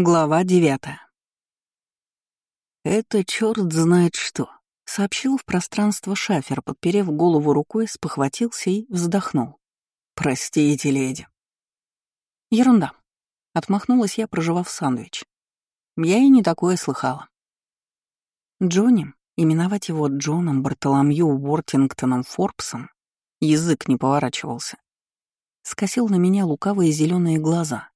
Глава девятая. «Это черт знает что», — сообщил в пространство шафер, подперев голову рукой, спохватился и вздохнул. «Простите, леди». «Ерунда», — отмахнулась я, проживав сэндвич. Я и не такое слыхала. Джонни, именовать его Джоном Бартоломью Уортингтоном Форбсом, язык не поворачивался. Скосил на меня лукавые зеленые глаза,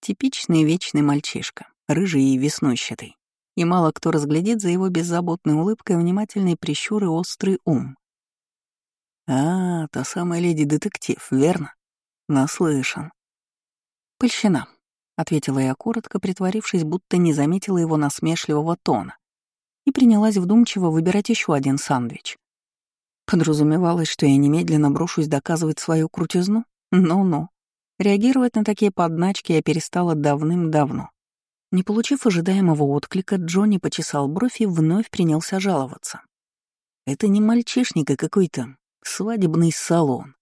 Типичный вечный мальчишка, рыжий и веснущатый. И мало кто разглядит за его беззаботной улыбкой внимательный прищур и острый ум. «А, та самая леди-детектив, верно? Наслышан». «Польщена», — ответила я коротко, притворившись, будто не заметила его насмешливого тона, и принялась вдумчиво выбирать еще один сандвич. Подразумевалось, что я немедленно брошусь доказывать свою крутизну? Ну-ну. Реагировать на такие подначки я перестала давным-давно. Не получив ожидаемого отклика, Джонни почесал бровь и вновь принялся жаловаться. «Это не мальчишник, а какой-то свадебный салон».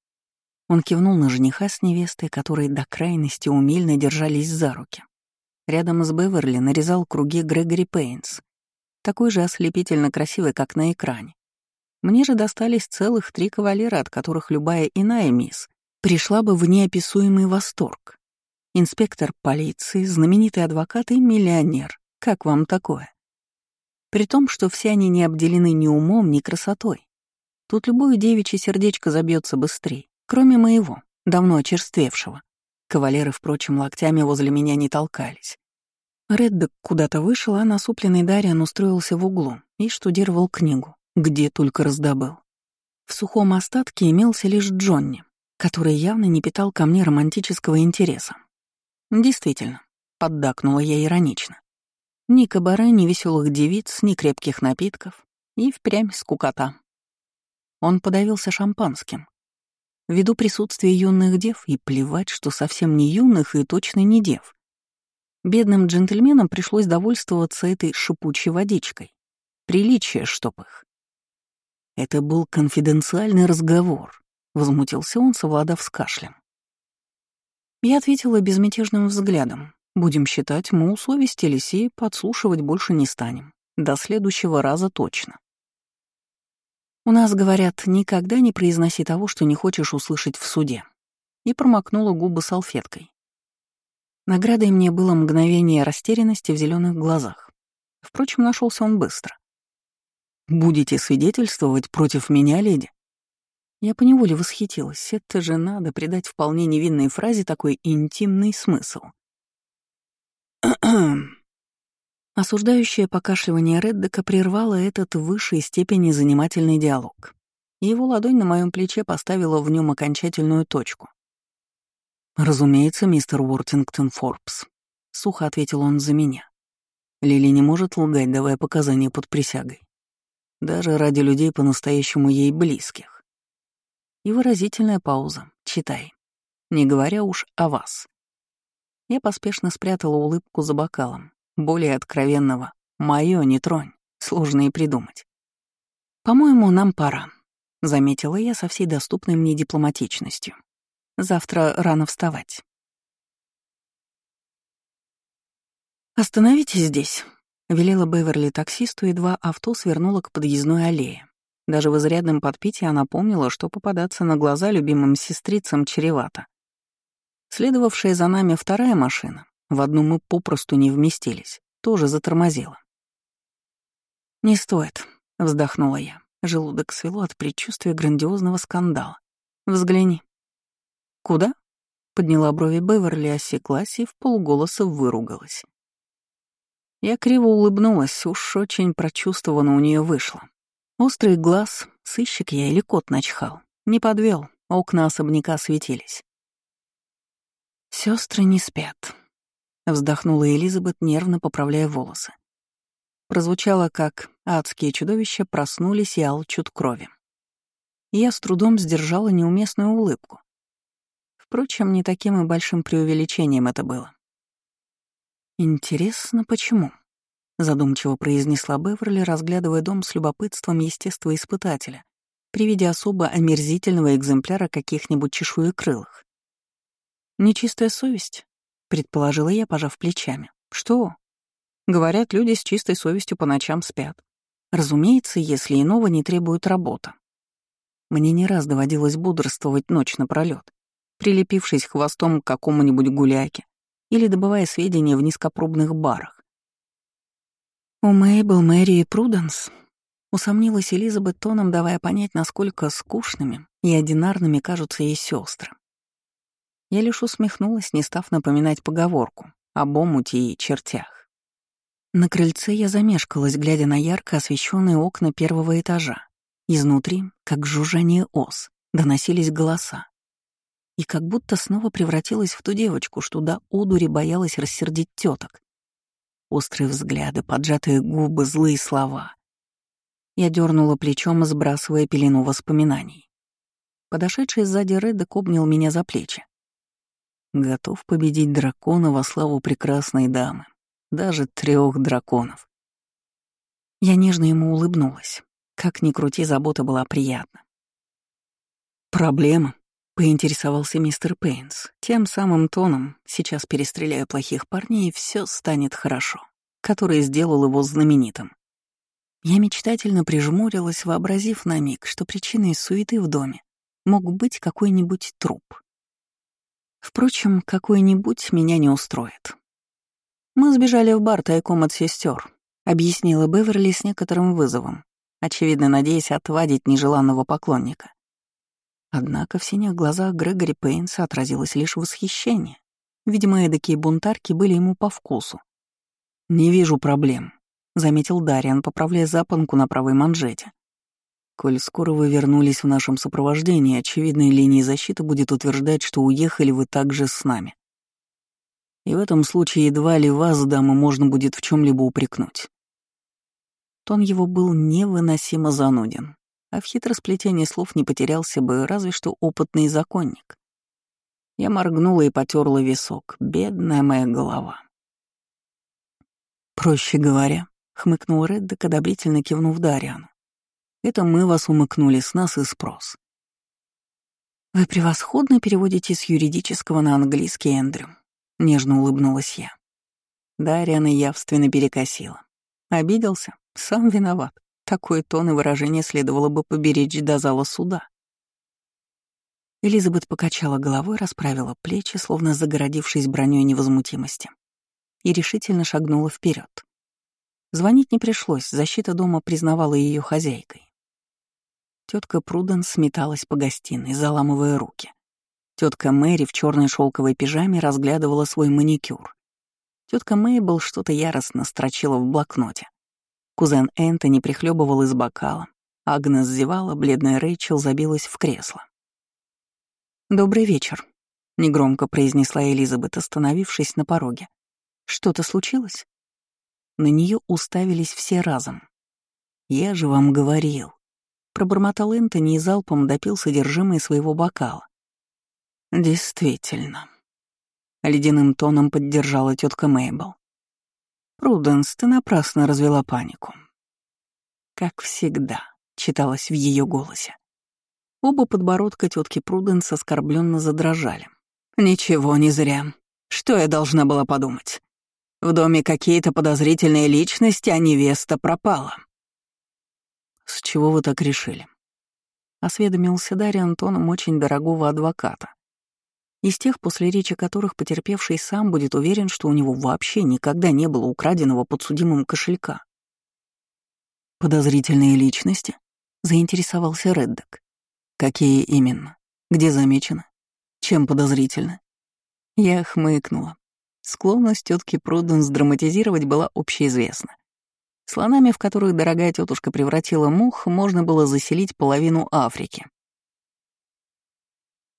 Он кивнул на жениха с невестой, которые до крайности умельно держались за руки. Рядом с Беверли нарезал круги Грегори Пейнс, такой же ослепительно красивый, как на экране. Мне же достались целых три кавалера, от которых любая иная мисс пришла бы в неописуемый восторг. Инспектор полиции, знаменитый адвокат и миллионер. Как вам такое? При том, что все они не обделены ни умом, ни красотой. Тут любое девичье сердечко забьется быстрее, кроме моего, давно очерствевшего. Кавалеры, впрочем, локтями возле меня не толкались. Реддок куда-то вышел, а насупленный Дариан устроился в углу и штудировал книгу, где только раздобыл. В сухом остатке имелся лишь Джонни, который явно не питал ко мне романтического интереса. Действительно, поддакнула я иронично. Ни кабаре, ни веселых девиц, ни крепких напитков, и впрямь скукота. Он подавился шампанским. Ввиду присутствия юных дев, и плевать, что совсем не юных и точно не дев. Бедным джентльменам пришлось довольствоваться этой шипучей водичкой. Приличие, чтоб их. Это был конфиденциальный разговор, Возмутился он, совладав с кашлем. Я ответила безмятежным взглядом. Будем считать, мы усовестились и подслушивать больше не станем. До следующего раза точно. У нас, говорят, никогда не произноси того, что не хочешь услышать в суде. И промокнула губы салфеткой. Наградой мне было мгновение растерянности в зеленых глазах. Впрочем, нашелся он быстро. «Будете свидетельствовать против меня, леди?» Я поневоле восхитилась. Это же надо придать вполне невинной фразе такой интимный смысл. Осуждающее покашливание Реддека прервало этот в высшей степени занимательный диалог. Его ладонь на моем плече поставила в нем окончательную точку. «Разумеется, мистер Уортингтон Форбс», — сухо ответил он за меня. Лили не может лгать, давая показания под присягой. Даже ради людей по-настоящему ей близких. И выразительная пауза. Читай. Не говоря уж о вас. Я поспешно спрятала улыбку за бокалом. Более откровенного «моё не тронь», сложно и придумать. «По-моему, нам пора», — заметила я со всей доступной мне дипломатичностью. «Завтра рано вставать». «Остановитесь здесь», — велела Беверли таксисту, и два авто свернуло к подъездной аллее. Даже в изрядном подпитии она помнила, что попадаться на глаза любимым сестрицам чревато. Следовавшая за нами вторая машина, в одну мы попросту не вместились, тоже затормозила. «Не стоит», — вздохнула я. Желудок свело от предчувствия грандиозного скандала. «Взгляни». «Куда?» — подняла брови Беверли, осеклась и в полголоса выругалась. Я криво улыбнулась, уж очень прочувствованно у нее вышло. Острый глаз, сыщик я или кот начхал. Не подвел, окна особняка светились. Сестры не спят, вздохнула Элизабет, нервно поправляя волосы. Прозвучало как «адские чудовища проснулись и алчут крови». я с трудом сдержала неуместную улыбку. Впрочем, не таким и большим преувеличением это было. Интересно, почему? Задумчиво произнесла Беверли, разглядывая дом с любопытством естествоиспытателя при виде особо омерзительного экземпляра каких-нибудь чешуекрылых. «Нечистая совесть?» — предположила я, пожав плечами. Что? Говорят, люди с чистой совестью по ночам спят. Разумеется, если иного не требует работа. Мне не раз доводилось бодрствовать ночь напролёт, прилепившись хвостом к какому-нибудь гуляке или добывая сведения в низкопробных барах. У Мейбл, Мэри и Пруденс усомнилась Элизабет тоном, давая понять, насколько скучными и одинарными кажутся ей сестры. Я лишь усмехнулась, не став напоминать поговорку об омуте и чертях. На крыльце я замешкалась, глядя на ярко освещенные окна первого этажа. Изнутри, как жужжание ос, доносились голоса. И как будто снова превратилась в ту девочку, что до удури боялась рассердить теток. Острые взгляды, поджатые губы, злые слова. Я дернула плечом, сбрасывая пелену воспоминаний. Подошедший сзади Реддок обнял меня за плечи. Готов победить дракона во славу прекрасной дамы. Даже трех драконов. Я нежно ему улыбнулась. Как ни крути, забота была приятна. «Проблема?» — поинтересовался мистер Пейнс. Тем самым тоном, сейчас перестреляю плохих парней, и все станет хорошо, который сделал его знаменитым. Я мечтательно прижмурилась, вообразив на миг, что причиной суеты в доме мог быть какой-нибудь труп. Впрочем, какой-нибудь меня не устроит. Мы сбежали в бар тайком от сестер, объяснила Беверли с некоторым вызовом, очевидно надеясь отвадить нежеланного поклонника. Однако в синих глазах Грегори Пейнса отразилось лишь восхищение. Видимо, эдакие бунтарки были ему по вкусу. «Не вижу проблем», — заметил Дариан, поправляя запонку на правой манжете. Коль скоро вы вернулись в нашем сопровождении, очевидной линии защиты будет утверждать, что уехали вы также с нами. И в этом случае едва ли вас, дамы, можно будет в чем либо упрекнуть. Тон его был невыносимо зануден, а в хитросплетении слов не потерялся бы разве что опытный законник. Я моргнула и потерла висок. Бедная моя голова. «Проще говоря», — хмыкнул Реддок, одобрительно кивнув Дариану. Это мы вас умыкнули, с нас и спрос. Вы превосходно переводите с юридического на английский, Эндрю. Нежно улыбнулась я. Дарьяна явственно перекосила. Обиделся? Сам виноват. Такое тон и выражение следовало бы поберечь до зала суда. Элизабет покачала головой, расправила плечи, словно загородившись броней невозмутимости, и решительно шагнула вперед. Звонить не пришлось, защита дома признавала ее хозяйкой. Тетка Пруден сметалась по гостиной, заламывая руки. Тетка Мэри в черной шелковой пижаме разглядывала свой маникюр. Тетка Мейбл что-то яростно строчила в блокноте. Кузен Энтони прихлебывал из бокала. Агнес зевала, бледная Рэйчел забилась в кресло. «Добрый вечер», — негромко произнесла Элизабет, остановившись на пороге. «Что-то случилось?» На нее уставились все разом. «Я же вам говорил», Пробормотал Энтони и залпом допил содержимое своего бокала. «Действительно», — ледяным тоном поддержала тетка Мейбл. «Пруденс, ты напрасно развела панику». «Как всегда», — читалось в ее голосе. Оба подбородка тетки Пруденс оскорбленно задрожали. «Ничего, не зря. Что я должна была подумать? В доме какие-то подозрительные личности, а невеста пропала». «С чего вы так решили?» Осведомился Дарья Антоном очень дорогого адвоката. Из тех, после речи которых потерпевший сам будет уверен, что у него вообще никогда не было украденного подсудимым кошелька. «Подозрительные личности?» — заинтересовался Реддок. «Какие именно? Где замечено? Чем подозрительно?» Я хмыкнула. Склонность тетки Пруденс драматизировать была общеизвестна. Слонами, в которых дорогая тетушка превратила мух, можно было заселить половину Африки.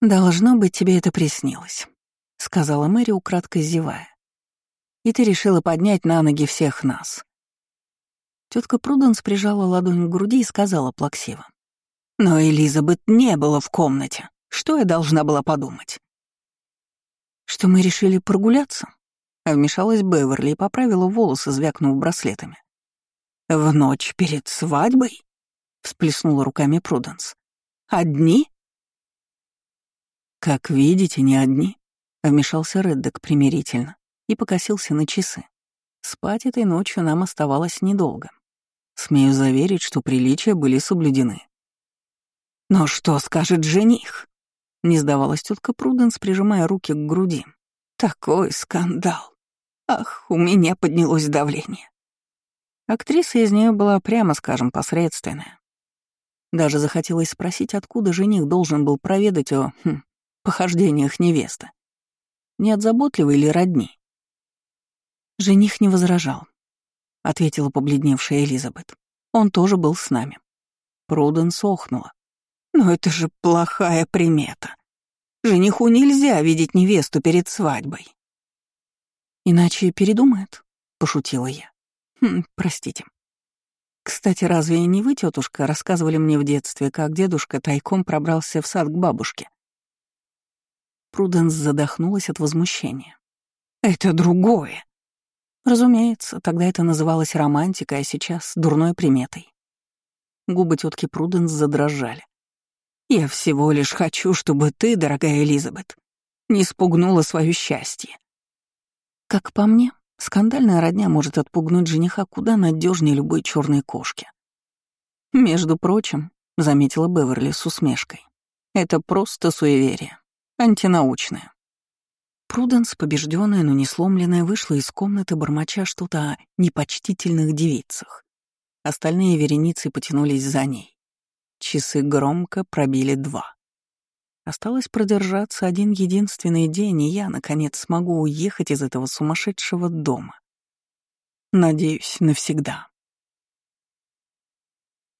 «Должно быть, тебе это приснилось», — сказала Мэри, украдкой зевая. «И ты решила поднять на ноги всех нас». Тетка Пруденс прижала ладонь к груди и сказала плаксиво. «Но Элизабет не было в комнате. Что я должна была подумать?» «Что мы решили прогуляться?» Вмешалась Беверли и поправила волосы, звякнув браслетами. «В ночь перед свадьбой?» — всплеснула руками Пруденс. «Одни?» «Как видите, не одни», — вмешался Реддок примирительно и покосился на часы. Спать этой ночью нам оставалось недолго. Смею заверить, что приличия были соблюдены. «Но что скажет жених?» — не сдавалась тетка Пруденс, прижимая руки к груди. «Такой скандал! Ах, у меня поднялось давление!» Актриса из нее была, прямо скажем, посредственная. Даже захотелось спросить, откуда жених должен был проведать о хм, похождениях невесты. Не от заботливой или родни? Жених не возражал, — ответила побледневшая Элизабет. Он тоже был с нами. Пруден сохнула. Но это же плохая примета. Жениху нельзя видеть невесту перед свадьбой. Иначе передумает, — пошутила я. Хм, простите. Кстати, разве не вы, тетушка, рассказывали мне в детстве, как дедушка тайком пробрался в сад к бабушке? Пруденс задохнулась от возмущения. «Это другое!» Разумеется, тогда это называлось романтикой, а сейчас — дурной приметой. Губы тетки Пруденс задрожали. «Я всего лишь хочу, чтобы ты, дорогая Элизабет, не спугнула свое счастье». Как по мне, Скандальная родня может отпугнуть жениха куда надежнее любой черной кошки. Между прочим, заметила Беверли с усмешкой, это просто суеверие, антинаучное. Пруденс, побежденная, но не сломленная, вышла из комнаты, бормоча что-то о непочтительных девицах. Остальные вереницы потянулись за ней. Часы громко пробили два. Осталось продержаться один единственный день, и я, наконец, смогу уехать из этого сумасшедшего дома. Надеюсь, навсегда.